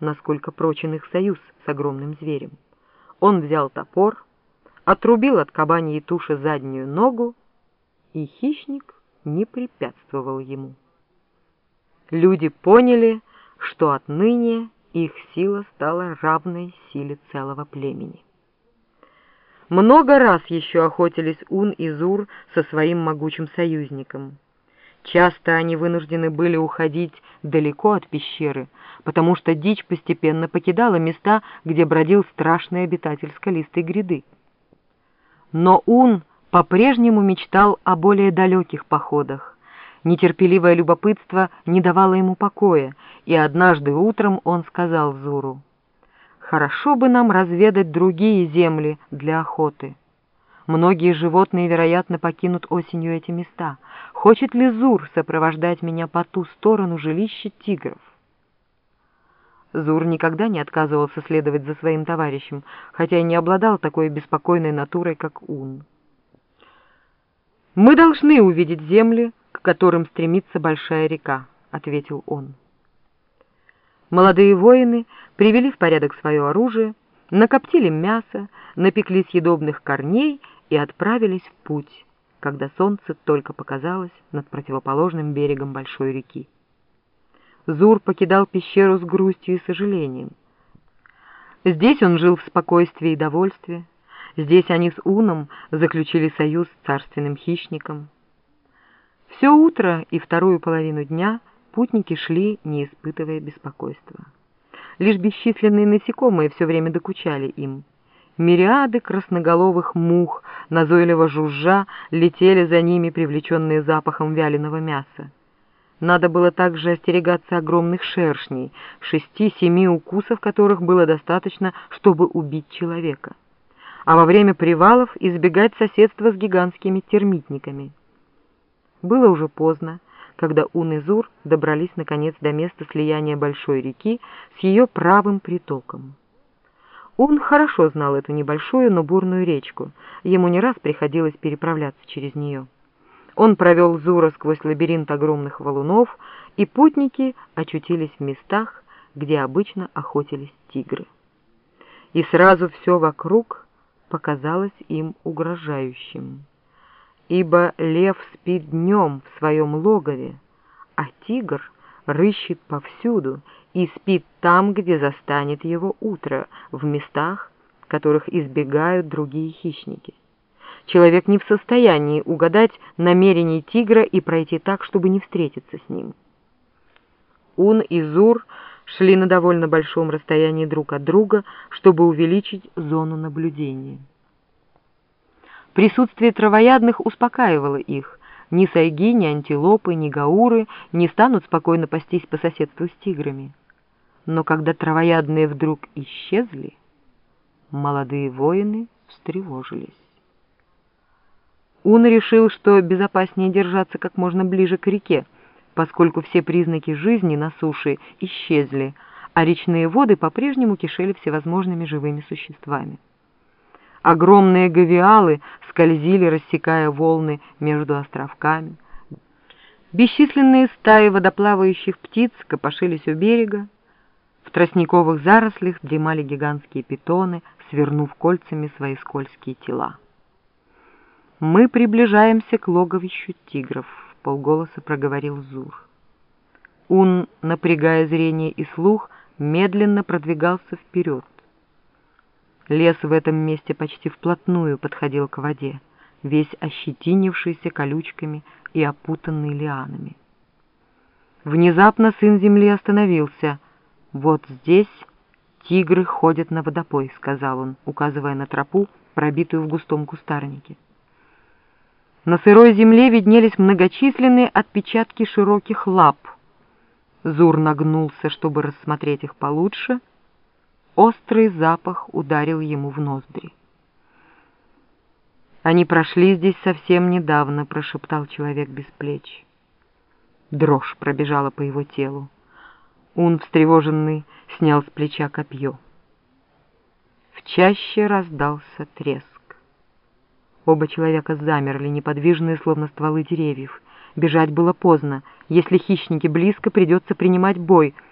насколько прочен их союз с огромным зверем. Он взял топор, отрубил от кабаньей туши заднюю ногу, и хищник не препятствовал ему. Люди поняли, что отныне их сила стала равной силе целого племени. Много раз еще охотились Ун и Зур со своим могучим союзником. Часто они вынуждены были уходить далеко от пещеры, потому что дичь постепенно покидала места, где бродил страшный обитатель скалистой гряды. Но Ун по-прежнему мечтал о более далеких походах. Нетерпеливое любопытство не давало ему покоя, и однажды утром он сказал Зуру, «Хорошо бы нам разведать другие земли для охоты. Многие животные, вероятно, покинут осенью эти места. Хочет ли Зур сопровождать меня по ту сторону жилища тигров?» Зур никогда не отказывался следовать за своим товарищем, хотя и не обладал такой беспокойной натурой, как Ун. «Мы должны увидеть земли, к которым стремится большая река», — ответил он. Молодые воины привели в порядок свое оружие, накоптили мясо, напекли съедобных корней и отправились в путь, когда солнце только показалось над противоположным берегом большой реки. Зур покидал пещеру с грустью и сожалением. Здесь он жил в спокойствии и довольстве, здесь они с Уном заключили союз с царственным хищником. Все утро и вторую половину дня — Путники шли, не испытывая беспокойства. Лишь бесчисленные насекомые все время докучали им. Мириады красноголовых мух, назойливо жужжа, летели за ними, привлеченные запахом вяленого мяса. Надо было также остерегаться огромных шершней, шести-семи укусов которых было достаточно, чтобы убить человека. А во время привалов избегать соседства с гигантскими термитниками. Было уже поздно когда Ун и Зур добрались наконец до места слияния большой реки с ее правым притоком. Ун хорошо знал эту небольшую, но бурную речку, ему не раз приходилось переправляться через нее. Он провел Зура сквозь лабиринт огромных валунов, и путники очутились в местах, где обычно охотились тигры. И сразу все вокруг показалось им угрожающим ибо лев спит днем в своем логове, а тигр рыщет повсюду и спит там, где застанет его утро, в местах, которых избегают другие хищники. Человек не в состоянии угадать намерения тигра и пройти так, чтобы не встретиться с ним. Ун и Зур шли на довольно большом расстоянии друг от друга, чтобы увеличить зону наблюдения. Присутствие травоядных успокаивало их. Ни сайги, ни антилопы, ни гауры не станут спокойно пастись по соседству с тиграми. Но когда травоядные вдруг исчезли, молодые воины встревожились. Ун решил, что безопаснее держаться как можно ближе к реке, поскольку все признаки жизни на суше исчезли, а речные воды по-прежнему кишели всевозможными живыми существами. Огромные гавиалы скользили, рассекая волны между островками. Бесчисленные стаи водоплавающих птиц копошились у берега. В тростниковых зарослях дремали гигантские питоны, свернув кольцами свои скользкие тела. «Мы приближаемся к логовищу тигров», — полголоса проговорил Зур. Ун, напрягая зрение и слух, медленно продвигался вперед. Лес в этом месте почти вплотную подходил к воде, весь ощетинившийся колючками и опутанный лианами. Внезапно сын земли остановился. «Вот здесь тигры ходят на водопой», — сказал он, указывая на тропу, пробитую в густом кустарнике. На сырой земле виднелись многочисленные отпечатки широких лап. Зур нагнулся, чтобы рассмотреть их получше — Острый запах ударил ему в ноздри. «Они прошли здесь совсем недавно», — прошептал человек без плеч. Дрожь пробежала по его телу. Он, встревоженный, снял с плеча копье. В чаще раздался треск. Оба человека замерли, неподвижные, словно стволы деревьев. Бежать было поздно. Если хищники близко, придется принимать бой —